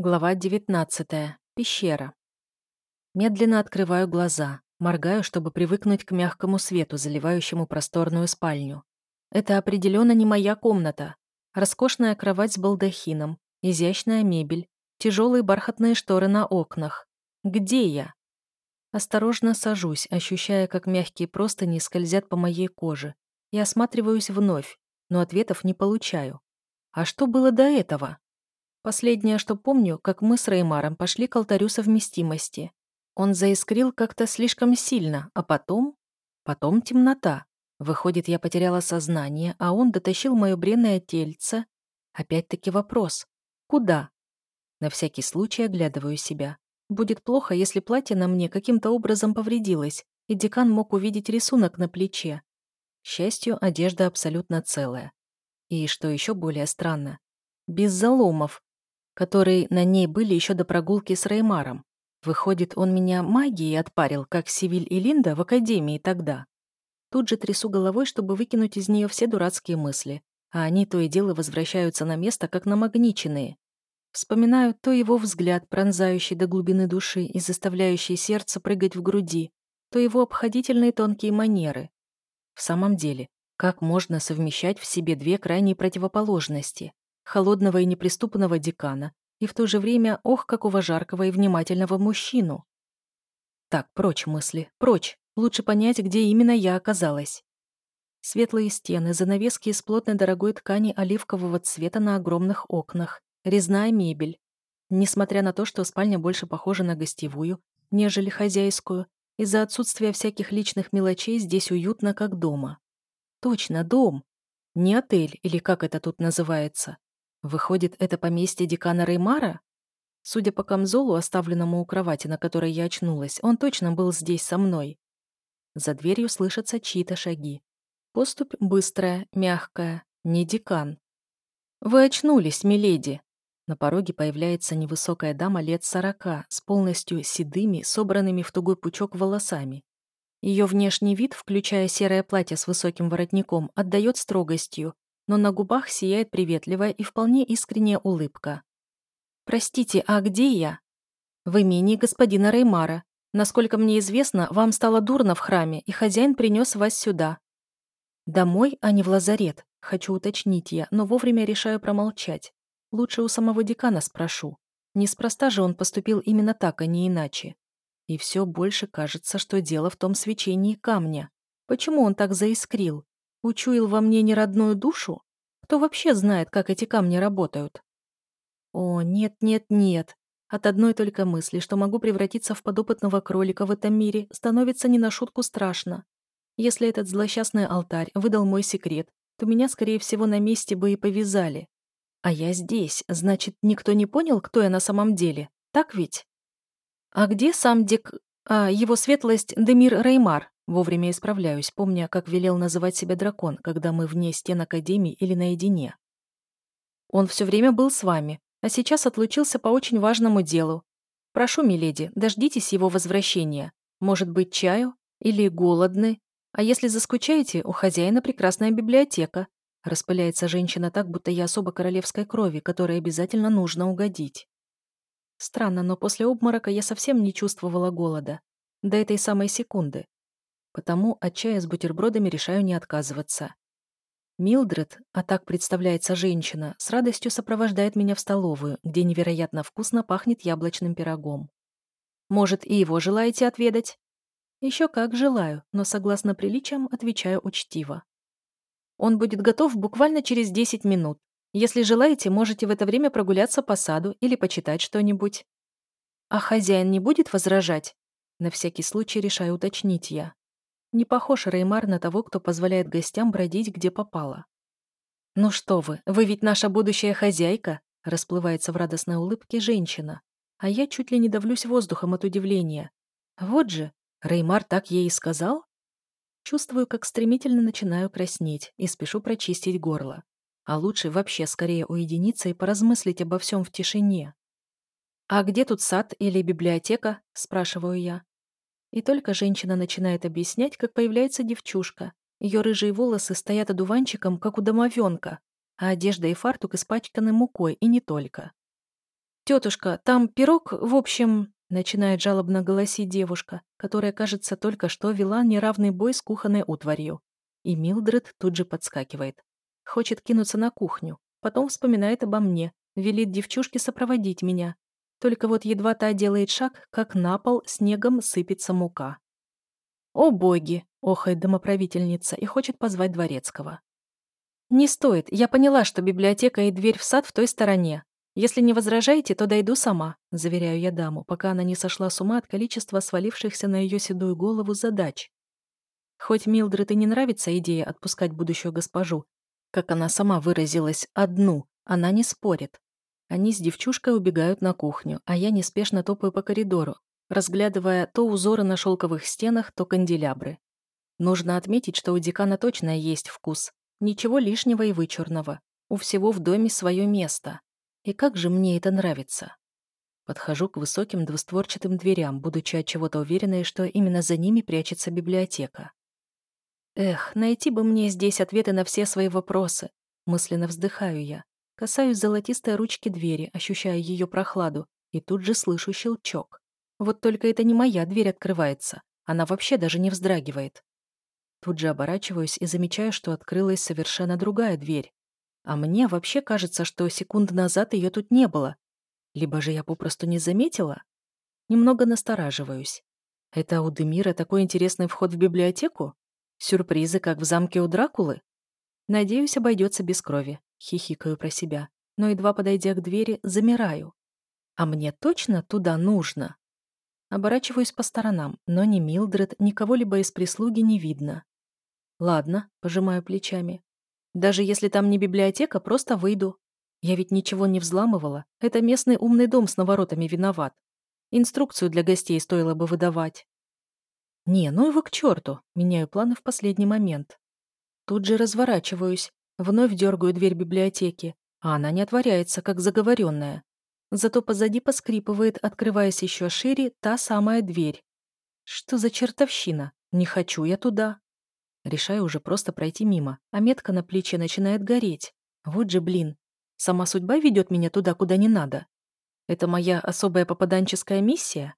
Глава 19. Пещера. Медленно открываю глаза, моргаю, чтобы привыкнуть к мягкому свету, заливающему просторную спальню. Это определенно не моя комната. Роскошная кровать с балдахином, изящная мебель, тяжелые бархатные шторы на окнах. Где я? Осторожно сажусь, ощущая, как мягкие простыни скользят по моей коже, и осматриваюсь вновь, но ответов не получаю. А что было до этого? Последнее, что помню, как мы с Реймаром пошли к алтарю совместимости. Он заискрил как-то слишком сильно, а потом... Потом темнота. Выходит, я потеряла сознание, а он дотащил мое бренное тельце. Опять-таки вопрос. Куда? На всякий случай оглядываю себя. Будет плохо, если платье на мне каким-то образом повредилось, и декан мог увидеть рисунок на плече. К счастью, одежда абсолютно целая. И, что еще более странно, без заломов, которые на ней были еще до прогулки с Реймаром. Выходит, он меня магией отпарил, как Сивиль и Линда в академии тогда. Тут же трясу головой, чтобы выкинуть из нее все дурацкие мысли, а они то и дело возвращаются на место, как намагниченные. Вспоминаю то его взгляд, пронзающий до глубины души и заставляющий сердце прыгать в груди, то его обходительные тонкие манеры. В самом деле, как можно совмещать в себе две крайние противоположности? Холодного и неприступного декана и в то же время, ох, какого жаркого и внимательного мужчину. Так, прочь мысли, прочь. Лучше понять, где именно я оказалась. Светлые стены, занавески из плотной дорогой ткани оливкового цвета на огромных окнах, резная мебель. Несмотря на то, что спальня больше похожа на гостевую, нежели хозяйскую, из-за отсутствия всяких личных мелочей здесь уютно, как дома. Точно, дом. Не отель, или как это тут называется. Выходит, это поместье декана Реймара? Судя по камзолу, оставленному у кровати, на которой я очнулась, он точно был здесь со мной. За дверью слышатся чьи-то шаги. Поступь быстрая, мягкая, не декан. «Вы очнулись, миледи!» На пороге появляется невысокая дама лет сорока, с полностью седыми, собранными в тугой пучок волосами. Ее внешний вид, включая серое платье с высоким воротником, отдает строгостью, но на губах сияет приветливая и вполне искренняя улыбка. «Простите, а где я?» «В имении господина Реймара. Насколько мне известно, вам стало дурно в храме, и хозяин принес вас сюда». «Домой, а не в лазарет», — хочу уточнить я, но вовремя решаю промолчать. Лучше у самого декана спрошу. Неспроста же он поступил именно так, а не иначе. И все больше кажется, что дело в том свечении камня. Почему он так заискрил? Учуял во мне неродную душу? Кто вообще знает, как эти камни работают? О, нет, нет, нет. От одной только мысли, что могу превратиться в подопытного кролика в этом мире, становится не на шутку страшно. Если этот злосчастный алтарь выдал мой секрет, то меня, скорее всего, на месте бы и повязали. А я здесь, значит, никто не понял, кто я на самом деле, так ведь? А где сам Дек... А, его светлость Демир Реймар? Вовремя исправляюсь, помня, как велел называть себя дракон, когда мы вне стен Академии или наедине. Он все время был с вами, а сейчас отлучился по очень важному делу. Прошу, миледи, дождитесь его возвращения. Может быть, чаю? Или голодны? А если заскучаете, у хозяина прекрасная библиотека. Распыляется женщина так, будто я особо королевской крови, которой обязательно нужно угодить. Странно, но после обморока я совсем не чувствовала голода. До этой самой секунды. Потому от чая с бутербродами решаю не отказываться. Милдред, а так представляется женщина, с радостью сопровождает меня в столовую, где невероятно вкусно пахнет яблочным пирогом. Может, и его желаете отведать? Еще как желаю, но согласно приличиям отвечаю учтиво. Он будет готов буквально через 10 минут. Если желаете, можете в это время прогуляться по саду или почитать что-нибудь. А хозяин не будет возражать? На всякий случай решаю уточнить я. Не похож Реймар на того, кто позволяет гостям бродить, где попало. «Ну что вы, вы ведь наша будущая хозяйка!» расплывается в радостной улыбке женщина. А я чуть ли не давлюсь воздухом от удивления. Вот же, Реймар так ей и сказал? Чувствую, как стремительно начинаю краснеть и спешу прочистить горло. А лучше вообще скорее уединиться и поразмыслить обо всем в тишине. «А где тут сад или библиотека?» – спрашиваю я. И только женщина начинает объяснять, как появляется девчушка. Ее рыжие волосы стоят одуванчиком, как у домовенка, а одежда и фартук испачканы мукой, и не только. тетушка, там пирог, в общем...» Начинает жалобно голосить девушка, которая, кажется, только что вела неравный бой с кухонной утварью. И Милдред тут же подскакивает. Хочет кинуться на кухню. Потом вспоминает обо мне, велит девчушке сопроводить меня. Только вот едва та делает шаг, как на пол снегом сыпется мука. «О боги!» — охает домоправительница и хочет позвать дворецкого. «Не стоит. Я поняла, что библиотека и дверь в сад в той стороне. «Если не возражаете, то дойду сама», — заверяю я даму, пока она не сошла с ума от количества свалившихся на ее седую голову задач. Хоть Милдред и не нравится идея отпускать будущую госпожу, как она сама выразилась, одну, она не спорит. Они с девчушкой убегают на кухню, а я неспешно топаю по коридору, разглядывая то узоры на шелковых стенах, то канделябры. Нужно отметить, что у декана точно есть вкус. Ничего лишнего и вычурного. У всего в доме свое место. И как же мне это нравится. Подхожу к высоким двустворчатым дверям, будучи от чего-то уверенной, что именно за ними прячется библиотека. Эх, найти бы мне здесь ответы на все свои вопросы. Мысленно вздыхаю я. Касаюсь золотистой ручки двери, ощущая ее прохладу, и тут же слышу щелчок. Вот только это не моя дверь открывается. Она вообще даже не вздрагивает. Тут же оборачиваюсь и замечаю, что открылась совершенно другая дверь. А мне вообще кажется, что секунду назад ее тут не было. Либо же я попросту не заметила. Немного настораживаюсь. Это у Демира такой интересный вход в библиотеку? Сюрпризы, как в замке у Дракулы? Надеюсь, обойдется без крови. Хихикаю про себя. Но едва подойдя к двери, замираю. А мне точно туда нужно? Оборачиваюсь по сторонам, но ни Милдред, ни кого-либо из прислуги не видно. Ладно, пожимаю плечами. Даже если там не библиотека, просто выйду. Я ведь ничего не взламывала. Это местный умный дом с наворотами виноват. Инструкцию для гостей стоило бы выдавать. Не, ну его к черту. Меняю планы в последний момент. Тут же разворачиваюсь. Вновь дергаю дверь библиотеки, а она не отворяется, как заговоренная. Зато позади поскрипывает, открываясь еще шире, та самая дверь. Что за чертовщина? Не хочу я туда. Решаю уже просто пройти мимо, а метка на плече начинает гореть. Вот же блин. Сама судьба ведет меня туда, куда не надо. Это моя особая попаданческая миссия?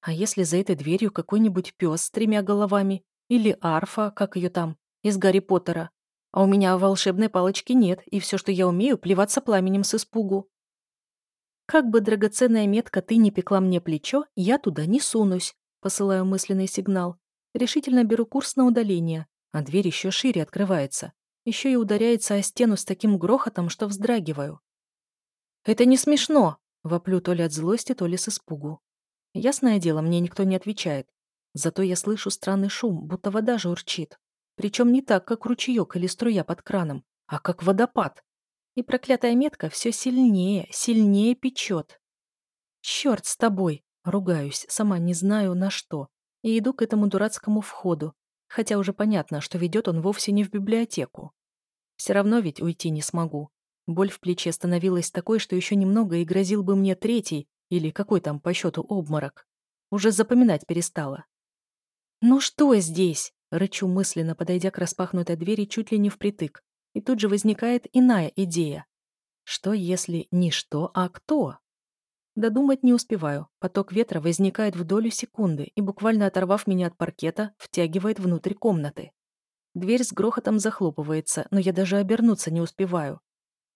А если за этой дверью какой-нибудь пес с тремя головами? Или арфа, как ее там, из Гарри Поттера? А у меня волшебной палочки нет, и все, что я умею, плеваться пламенем с испугу. Как бы драгоценная метка ты не пекла мне плечо, я туда не сунусь, посылаю мысленный сигнал. Решительно беру курс на удаление, а дверь еще шире открывается. Еще и ударяется о стену с таким грохотом, что вздрагиваю. «Это не смешно!» — воплю то ли от злости, то ли с испугу. Ясное дело, мне никто не отвечает. Зато я слышу странный шум, будто вода журчит. Причем не так, как ручеек или струя под краном, а как водопад. И проклятая метка все сильнее, сильнее печет. «Черт с тобой!» — ругаюсь, сама не знаю на что, и иду к этому дурацкому входу, хотя уже понятно, что ведет он вовсе не в библиотеку. Все равно ведь уйти не смогу. Боль в плече становилась такой, что еще немного и грозил бы мне третий, или какой там по счету обморок. Уже запоминать перестала. «Ну что здесь?» — рычу мысленно, подойдя к распахнутой двери чуть ли не впритык. И тут же возникает иная идея. Что если не что, а кто? Додумать не успеваю. Поток ветра возникает в долю секунды и, буквально оторвав меня от паркета, втягивает внутрь комнаты. Дверь с грохотом захлопывается, но я даже обернуться не успеваю.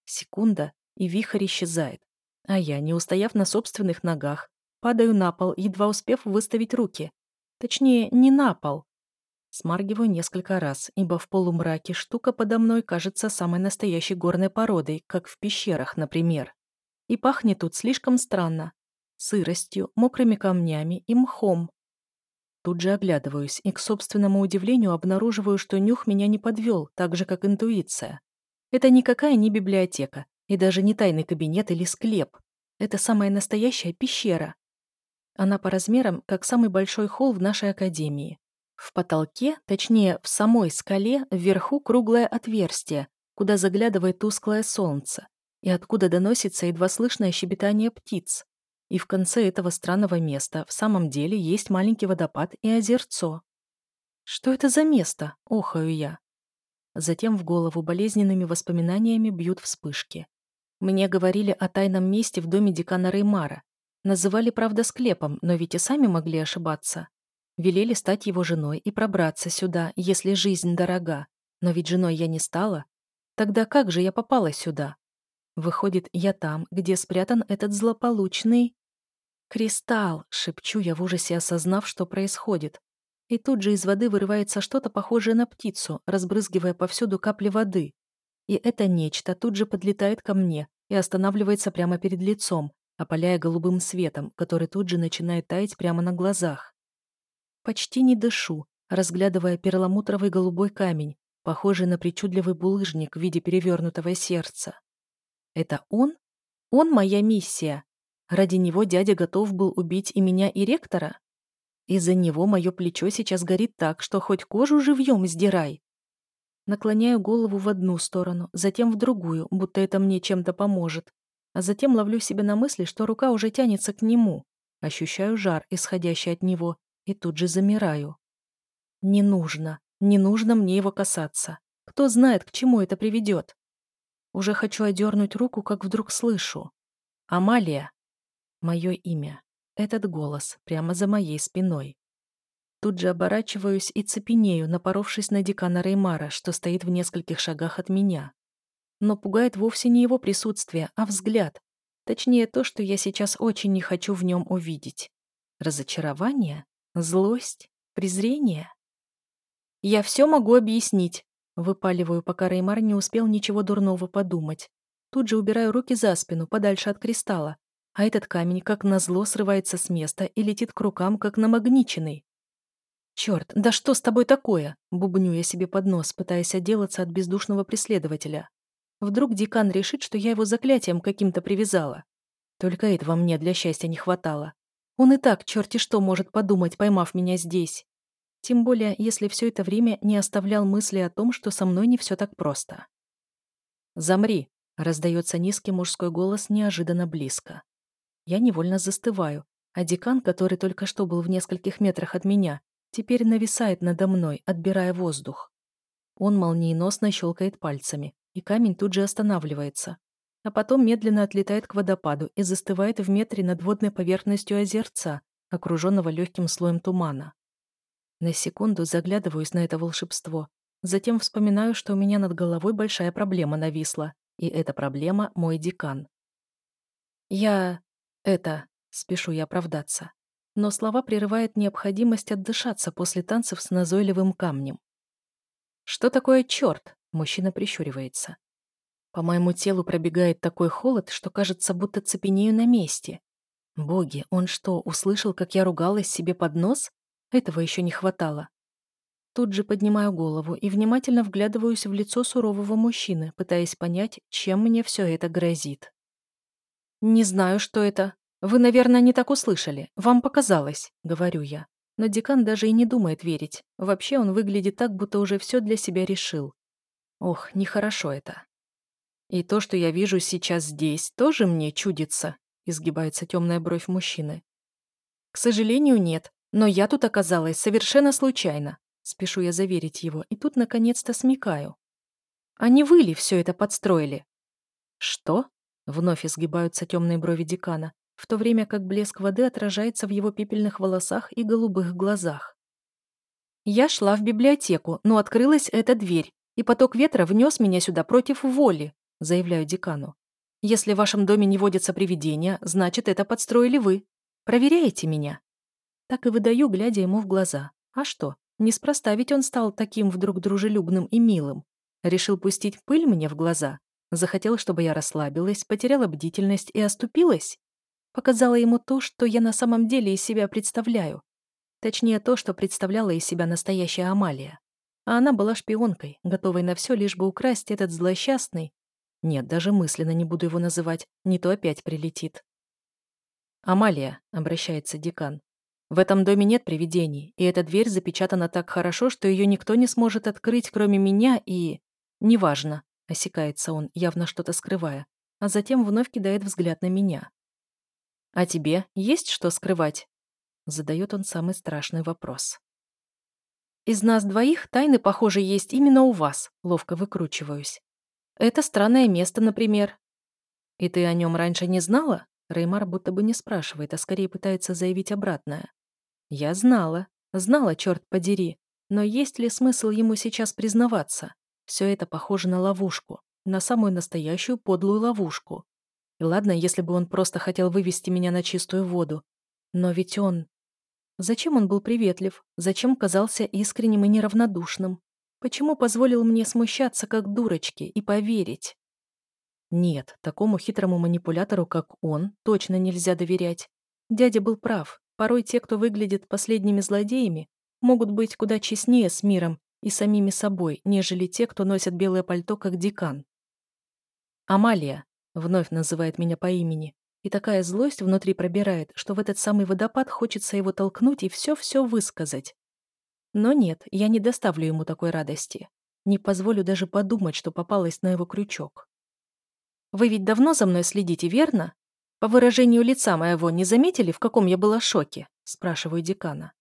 Секунда, и вихрь исчезает. А я, не устояв на собственных ногах, падаю на пол, едва успев выставить руки. Точнее, не на пол. Смаргиваю несколько раз, ибо в полумраке штука подо мной кажется самой настоящей горной породой, как в пещерах, например. И пахнет тут слишком странно. Сыростью, мокрыми камнями и мхом. Тут же оглядываюсь и, к собственному удивлению, обнаруживаю, что нюх меня не подвел, так же, как интуиция. Это никакая не библиотека, и даже не тайный кабинет или склеп. Это самая настоящая пещера. Она по размерам, как самый большой холл в нашей академии. В потолке, точнее, в самой скале, вверху круглое отверстие, куда заглядывает тусклое солнце и откуда доносится едва слышное щебетание птиц. И в конце этого странного места в самом деле есть маленький водопад и озерцо. Что это за место? Охаю я. Затем в голову болезненными воспоминаниями бьют вспышки. Мне говорили о тайном месте в доме декана Реймара. Называли, правда, склепом, но ведь и сами могли ошибаться. Велели стать его женой и пробраться сюда, если жизнь дорога. Но ведь женой я не стала. Тогда как же я попала сюда? Выходит, я там, где спрятан этот злополучный... «Кристалл!» — шепчу я в ужасе, осознав, что происходит. И тут же из воды вырывается что-то похожее на птицу, разбрызгивая повсюду капли воды. И это нечто тут же подлетает ко мне и останавливается прямо перед лицом, опаляя голубым светом, который тут же начинает таять прямо на глазах. Почти не дышу, разглядывая перламутровый голубой камень, похожий на причудливый булыжник в виде перевернутого сердца. Это он? Он моя миссия. Ради него дядя готов был убить и меня, и ректора? Из-за него мое плечо сейчас горит так, что хоть кожу живьем сдирай. Наклоняю голову в одну сторону, затем в другую, будто это мне чем-то поможет. А затем ловлю себя на мысли, что рука уже тянется к нему. Ощущаю жар, исходящий от него, и тут же замираю. Не нужно, не нужно мне его касаться. Кто знает, к чему это приведет. Уже хочу одернуть руку, как вдруг слышу. «Амалия!» Мое имя. Этот голос прямо за моей спиной. Тут же оборачиваюсь и цепенею, напоровшись на декана Реймара, что стоит в нескольких шагах от меня. Но пугает вовсе не его присутствие, а взгляд. Точнее, то, что я сейчас очень не хочу в нем увидеть. Разочарование? Злость? Презрение? Я все могу объяснить. Выпаливаю, пока Реймар не успел ничего дурного подумать. Тут же убираю руки за спину, подальше от кристалла, а этот камень, как назло, срывается с места и летит к рукам, как намагниченный. «Черт, да что с тобой такое?» — бубню я себе под нос, пытаясь отделаться от бездушного преследователя. Вдруг декан решит, что я его заклятием каким-то привязала. Только этого мне для счастья не хватало. Он и так черти что может подумать, поймав меня здесь. Тем более, если все это время не оставлял мысли о том, что со мной не все так просто. «Замри!» — раздается низкий мужской голос неожиданно близко. Я невольно застываю, а декан, который только что был в нескольких метрах от меня, теперь нависает надо мной, отбирая воздух. Он молниеносно щелкает пальцами, и камень тут же останавливается, а потом медленно отлетает к водопаду и застывает в метре над водной поверхностью озерца, окруженного легким слоем тумана. На секунду заглядываюсь на это волшебство. Затем вспоминаю, что у меня над головой большая проблема нависла. И эта проблема — мой декан. Я... это... Спешу я оправдаться. Но слова прерывает необходимость отдышаться после танцев с назойливым камнем. «Что такое черт?» — мужчина прищуривается. По моему телу пробегает такой холод, что кажется, будто цепенею на месте. Боги, он что, услышал, как я ругалась себе под нос? Этого еще не хватало. Тут же поднимаю голову и внимательно вглядываюсь в лицо сурового мужчины, пытаясь понять, чем мне все это грозит. «Не знаю, что это. Вы, наверное, не так услышали. Вам показалось», — говорю я. Но декан даже и не думает верить. Вообще он выглядит так, будто уже все для себя решил. Ох, нехорошо это. И то, что я вижу сейчас здесь, тоже мне чудится, изгибается темная бровь мужчины. К сожалению, нет. Но я тут оказалась совершенно случайно. Спешу я заверить его, и тут наконец-то смекаю. Они вы ли все это подстроили? Что? Вновь изгибаются темные брови декана, в то время как блеск воды отражается в его пепельных волосах и голубых глазах. Я шла в библиотеку, но открылась эта дверь, и поток ветра внес меня сюда против воли, заявляю декану. Если в вашем доме не водятся привидения, значит, это подстроили вы. Проверяете меня. Так и выдаю, глядя ему в глаза. А что? Неспроста ведь он стал таким вдруг дружелюбным и милым. Решил пустить пыль мне в глаза. Захотел, чтобы я расслабилась, потеряла бдительность и оступилась. Показала ему то, что я на самом деле из себя представляю. Точнее, то, что представляла из себя настоящая Амалия. А она была шпионкой, готовой на все, лишь бы украсть этот злосчастный... Нет, даже мысленно не буду его называть, не то опять прилетит. «Амалия», — обращается декан, в этом доме нет привидений, и эта дверь запечатана так хорошо, что ее никто не сможет открыть, кроме меня и... Неважно, осекается он, явно что-то скрывая, а затем вновь кидает взгляд на меня. «А тебе есть что скрывать?» Задает он самый страшный вопрос. «Из нас двоих тайны, похоже, есть именно у вас», ловко выкручиваюсь. «Это странное место, например». «И ты о нем раньше не знала?» Реймар будто бы не спрашивает, а скорее пытается заявить обратное. «Я знала. Знала, черт подери. Но есть ли смысл ему сейчас признаваться? Все это похоже на ловушку. На самую настоящую подлую ловушку. И ладно, если бы он просто хотел вывести меня на чистую воду. Но ведь он... Зачем он был приветлив? Зачем казался искренним и неравнодушным? Почему позволил мне смущаться, как дурочки, и поверить? Нет, такому хитрому манипулятору, как он, точно нельзя доверять. Дядя был прав. Порой те, кто выглядит последними злодеями, могут быть куда честнее с миром и самими собой, нежели те, кто носят белое пальто, как декан. «Амалия», — вновь называет меня по имени, и такая злость внутри пробирает, что в этот самый водопад хочется его толкнуть и все-все высказать. Но нет, я не доставлю ему такой радости. Не позволю даже подумать, что попалась на его крючок. Вы ведь давно за мной следите, верно? По выражению лица моего не заметили, в каком я была шоке?» Спрашиваю декана.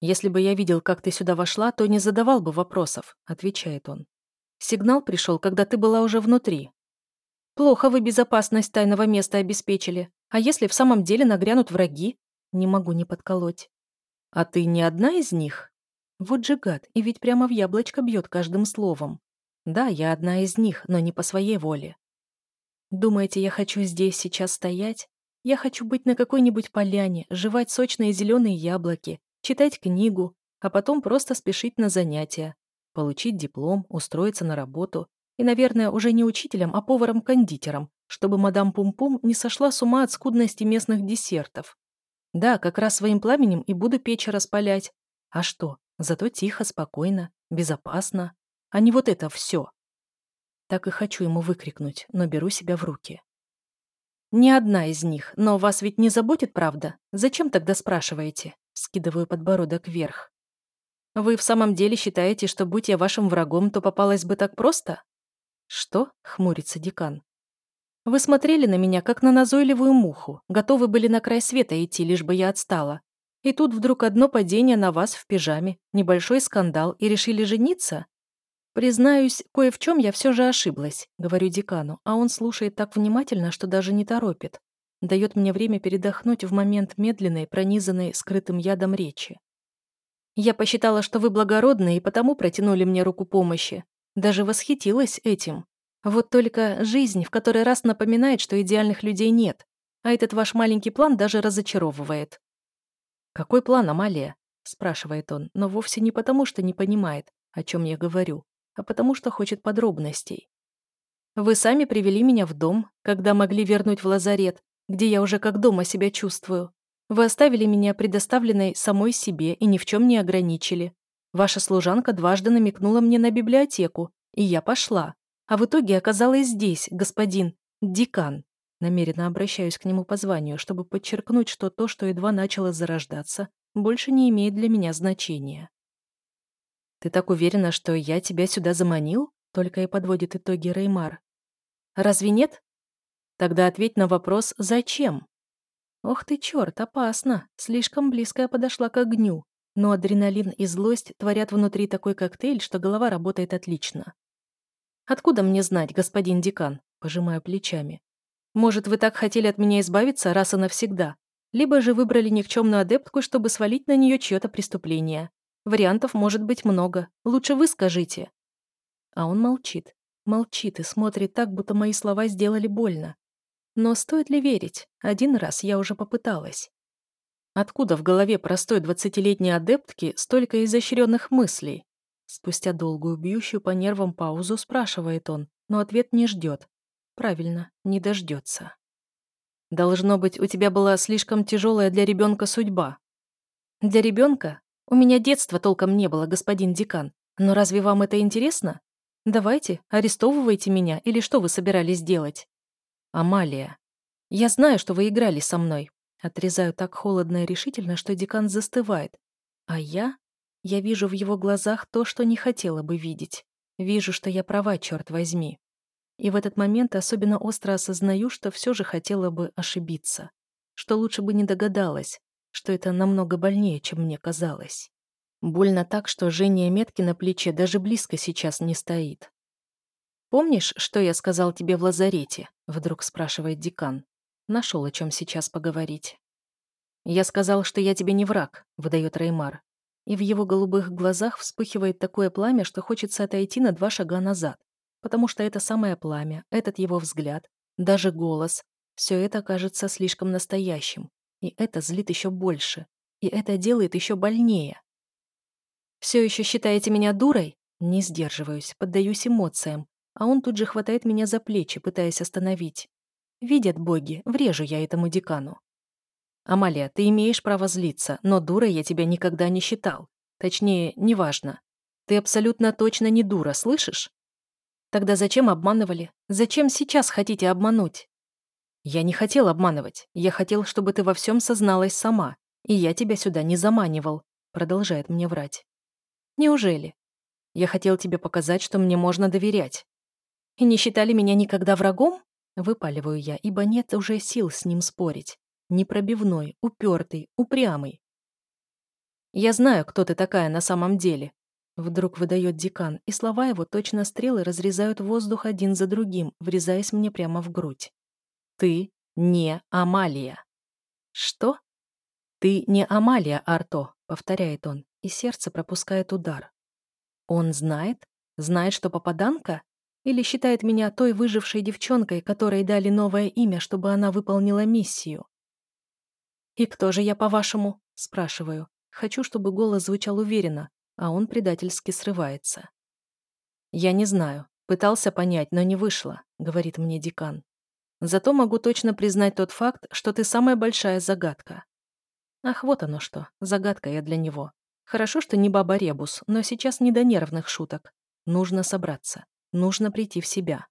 «Если бы я видел, как ты сюда вошла, то не задавал бы вопросов», отвечает он. «Сигнал пришел, когда ты была уже внутри. Плохо вы безопасность тайного места обеспечили. А если в самом деле нагрянут враги? Не могу не подколоть. А ты не одна из них? Вот же гад, и ведь прямо в яблочко бьет каждым словом. Да, я одна из них, но не по своей воле. Думаете, я хочу здесь сейчас стоять? Я хочу быть на какой-нибудь поляне, жевать сочные зеленые яблоки, читать книгу, а потом просто спешить на занятия, получить диплом, устроиться на работу и, наверное, уже не учителем, а поваром-кондитером, чтобы мадам Пум-Пум не сошла с ума от скудности местных десертов. Да, как раз своим пламенем и буду печь распалять. А что, зато тихо, спокойно, безопасно, а не вот это все. Так и хочу ему выкрикнуть, но беру себя в руки. «Не одна из них, но вас ведь не заботит, правда? Зачем тогда спрашиваете?» Скидываю подбородок вверх. «Вы в самом деле считаете, что будь я вашим врагом, то попалась бы так просто?» «Что?» — хмурится декан. «Вы смотрели на меня, как на назойливую муху, готовы были на край света идти, лишь бы я отстала. И тут вдруг одно падение на вас в пижаме, небольшой скандал, и решили жениться? «Признаюсь, кое в чем я все же ошиблась», — говорю декану, а он слушает так внимательно, что даже не торопит. Дает мне время передохнуть в момент медленной, пронизанной скрытым ядом речи. «Я посчитала, что вы благородны, и потому протянули мне руку помощи. Даже восхитилась этим. Вот только жизнь в который раз напоминает, что идеальных людей нет, а этот ваш маленький план даже разочаровывает». «Какой план, Амалия?» — спрашивает он, но вовсе не потому, что не понимает, о чем я говорю а потому что хочет подробностей. Вы сами привели меня в дом, когда могли вернуть в лазарет, где я уже как дома себя чувствую. Вы оставили меня предоставленной самой себе и ни в чем не ограничили. Ваша служанка дважды намекнула мне на библиотеку, и я пошла. А в итоге оказалась здесь, господин Дикан. Намеренно обращаюсь к нему по званию, чтобы подчеркнуть, что то, что едва начало зарождаться, больше не имеет для меня значения. «Ты так уверена, что я тебя сюда заманил?» Только и подводит итоги Реймар. «Разве нет?» «Тогда ответь на вопрос «Зачем?» «Ох ты, черт, опасно. Слишком близко я подошла к огню. Но адреналин и злость творят внутри такой коктейль, что голова работает отлично. «Откуда мне знать, господин декан?» Пожимаю плечами. «Может, вы так хотели от меня избавиться раз и навсегда? Либо же выбрали никчемную адептку, чтобы свалить на нее чье-то преступление. Вариантов может быть много. Лучше вы скажите». А он молчит. Молчит и смотрит так, будто мои слова сделали больно. Но стоит ли верить? Один раз я уже попыталась. Откуда в голове простой двадцатилетней адептки столько изощренных мыслей? Спустя долгую бьющую по нервам паузу спрашивает он, но ответ не ждет. Правильно, не дождется. Должно быть, у тебя была слишком тяжелая для ребенка судьба. Для ребенка у меня детства толком не было, господин декан. Но разве вам это интересно? Давайте, арестовывайте меня, или что вы собирались делать? Амалия. Я знаю, что вы играли со мной. Отрезаю так холодно и решительно, что декан застывает. А я? Я вижу в его глазах то, что не хотела бы видеть. Вижу, что я права, черт возьми. И в этот момент особенно остро осознаю, что все же хотела бы ошибиться. Что лучше бы не догадалась, что это намного больнее, чем мне казалось. Больно так, что жжение метки на плече даже близко сейчас не стоит. «Помнишь, что я сказал тебе в лазарете?» — вдруг спрашивает декан. Нашел, о чем сейчас поговорить. «Я сказал, что я тебе не враг», — выдает Реймар. И в его голубых глазах вспыхивает такое пламя, что хочется отойти на два шага назад. Потому что это самое пламя, этот его взгляд, даже голос, все это кажется слишком настоящим. И это злит еще больше. И это делает еще больнее. «Все еще считаете меня дурой?» Не сдерживаюсь, поддаюсь эмоциям, а он тут же хватает меня за плечи, пытаясь остановить. Видят боги, врежу я этому декану. «Амалия, ты имеешь право злиться, но дурой я тебя никогда не считал. Точнее, неважно. Ты абсолютно точно не дура, слышишь? Тогда зачем обманывали? Зачем сейчас хотите обмануть? Я не хотел обманывать. Я хотел, чтобы ты во всем созналась сама. И я тебя сюда не заманивал. Продолжает мне врать. Неужели? Я хотел тебе показать, что мне можно доверять. И не считали меня никогда врагом? Выпаливаю я, ибо нет уже сил с ним спорить. Непробивной, упертый, упрямый. Я знаю, кто ты такая на самом деле. Вдруг выдает декан, и слова его точно стрелы разрезают воздух один за другим, врезаясь мне прямо в грудь. Ты не Амалия. Что? Ты не Амалия, Арто, повторяет он и сердце пропускает удар. Он знает? Знает, что попаданка? Или считает меня той выжившей девчонкой, которой дали новое имя, чтобы она выполнила миссию? «И кто же я, по-вашему?» – спрашиваю. Хочу, чтобы голос звучал уверенно, а он предательски срывается. «Я не знаю. Пытался понять, но не вышло», — говорит мне декан. «Зато могу точно признать тот факт, что ты самая большая загадка». Ах, вот оно что, загадка я для него. Хорошо, что не баба Ребус, но сейчас не до нервных шуток. Нужно собраться. Нужно прийти в себя.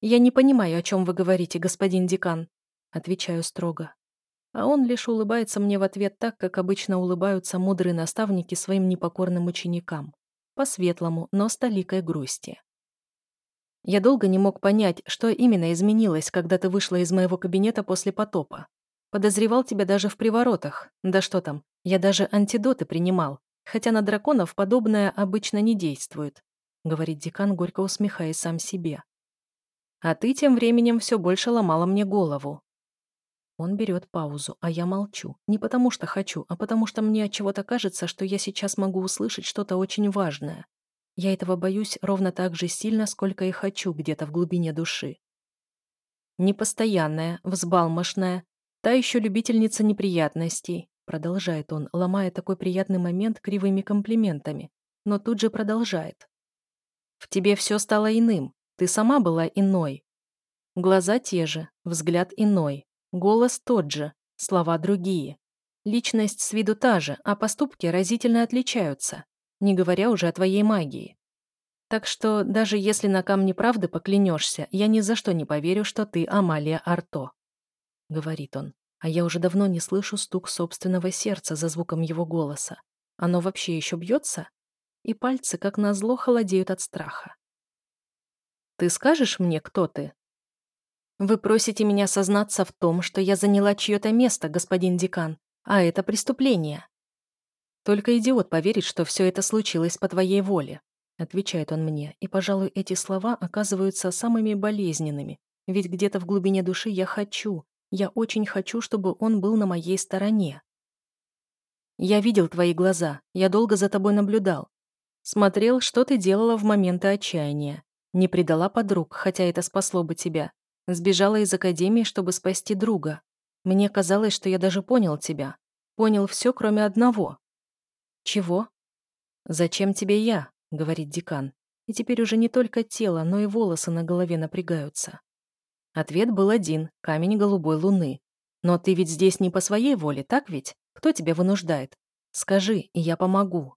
«Я не понимаю, о чем вы говорите, господин декан», — отвечаю строго. А он лишь улыбается мне в ответ так, как обычно улыбаются мудрые наставники своим непокорным ученикам. По-светлому, но с толикой грусти. Я долго не мог понять, что именно изменилось, когда ты вышла из моего кабинета после потопа. Подозревал тебя даже в приворотах. Да что там, я даже антидоты принимал, хотя на драконов подобное обычно не действует», — говорит декан, горько усмехаясь сам себе. «А ты тем временем все больше ломала мне голову». Он берет паузу, а я молчу. Не потому что хочу, а потому что мне от чего-то кажется, что я сейчас могу услышать что-то очень важное. Я этого боюсь ровно так же сильно, сколько и хочу где-то в глубине души. Непостоянная, взбалмошная, та еще любительница неприятностей, Продолжает он, ломая такой приятный момент кривыми комплиментами, но тут же продолжает. «В тебе все стало иным. Ты сама была иной. Глаза те же, взгляд иной, голос тот же, слова другие. Личность с виду та же, а поступки разительно отличаются, не говоря уже о твоей магии. Так что даже если на камне правды поклянешься, я ни за что не поверю, что ты Амалия Арто», — говорит он. А я уже давно не слышу стук собственного сердца за звуком его голоса. Оно вообще еще бьется? И пальцы, как назло, холодеют от страха. «Ты скажешь мне, кто ты?» «Вы просите меня сознаться в том, что я заняла чье-то место, господин декан, а это преступление». «Только идиот поверит, что все это случилось по твоей воле», отвечает он мне, и, пожалуй, эти слова оказываются самыми болезненными, ведь где-то в глубине души я хочу, я очень хочу, чтобы он был на моей стороне. Я видел твои глаза, я долго за тобой наблюдал. Смотрел, что ты делала в моменты отчаяния. Не предала подруг, хотя это спасло бы тебя. Сбежала из академии, чтобы спасти друга. Мне казалось, что я даже понял тебя. Понял все, кроме одного. Чего? «Зачем тебе я?» — говорит декан. И теперь уже не только тело, но и волосы на голове напрягаются. Ответ был один – камень голубой луны. Но ты ведь здесь не по своей воле, так ведь? Кто тебя вынуждает? Скажи, и я помогу.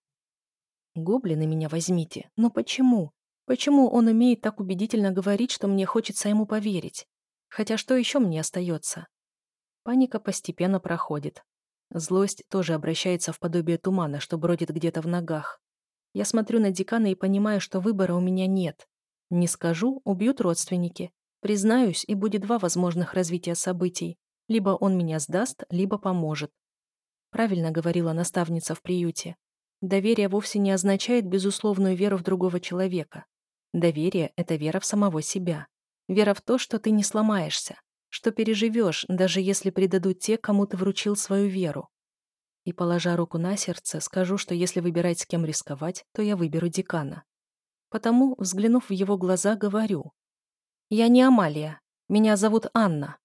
Гоблины меня возьмите. Но почему? Почему он умеет так убедительно говорить, что мне хочется ему поверить? Хотя что еще мне остается? Паника постепенно проходит. Злость тоже обращается в подобие тумана, что бродит где-то в ногах. Я смотрю на декана и понимаю, что выбора у меня нет. Не скажу, убьют родственники. Признаюсь, и будет два возможных развития событий. Либо он меня сдаст, либо поможет. Правильно говорила наставница в приюте. Доверие вовсе не означает безусловную веру в другого человека. Доверие — это вера в самого себя. Вера в то, что ты не сломаешься, что переживешь, даже если предадут те, кому ты вручил свою веру. И, положа руку на сердце, скажу, что если выбирать, с кем рисковать, то я выберу декана. Потому, взглянув в его глаза, говорю. «Я не Амалия. Меня зовут Анна».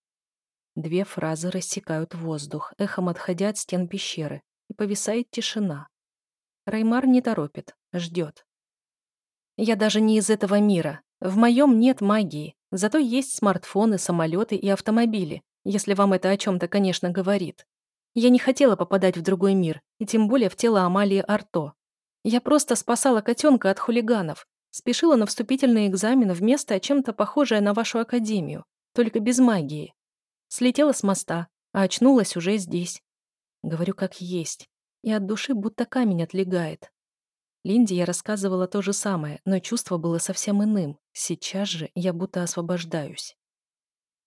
Две фразы рассекают воздух, эхом отходя от стен пещеры, и повисает тишина. Раймар не торопит, ждет. «Я даже не из этого мира. В моем нет магии, зато есть смартфоны, самолеты и автомобили, если вам это о чем-то, конечно, говорит. Я не хотела попадать в другой мир, и тем более в тело Амалии Арто. Я просто спасала котенка от хулиганов, спешила на вступительный экзамен в место, чем-то похожее на вашу академию, только без магии. Слетела с моста, а очнулась уже здесь. Говорю как есть, и от души будто камень отлегает. Линде я рассказывала то же самое, но чувство было совсем иным. Сейчас же я будто освобождаюсь.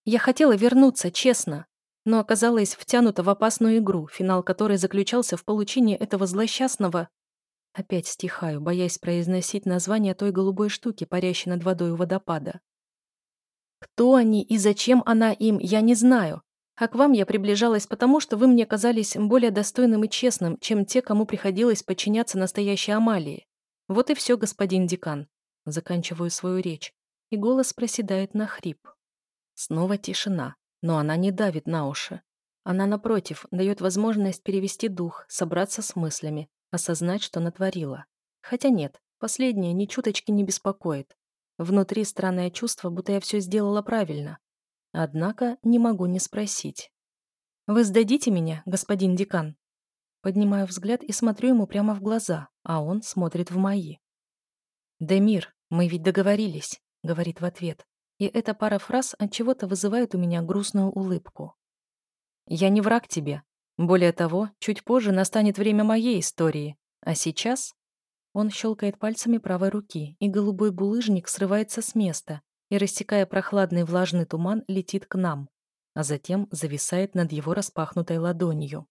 Я хотела вернуться, честно, но оказалась втянута в опасную игру, финал которой заключался в получении этого злосчастного... Опять стихаю, боясь произносить название той голубой штуки, парящей над водой у водопада. Кто они и зачем она им, я не знаю. А к вам я приближалась потому, что вы мне казались более достойным и честным, чем те, кому приходилось подчиняться настоящей Амалии. Вот и все, господин декан. Заканчиваю свою речь, и голос проседает на хрип. Снова тишина но она не давит на уши. Она, напротив, дает возможность перевести дух, собраться с мыслями, осознать, что натворила. Хотя нет, последнее ни чуточки не беспокоит. Внутри странное чувство, будто я все сделала правильно. Однако не могу не спросить. «Вы сдадите меня, господин декан?» Поднимаю взгляд и смотрю ему прямо в глаза, а он смотрит в мои. «Демир, мы ведь договорились», — говорит в ответ и эта пара фраз от чего-то вызывает у меня грустную улыбку. Я не враг тебе. Более того, чуть позже настанет время моей истории, а сейчас он щелкает пальцами правой руки, и голубой булыжник срывается с места и, рассекая прохладный влажный туман, летит к нам, а затем зависает над его распахнутой ладонью.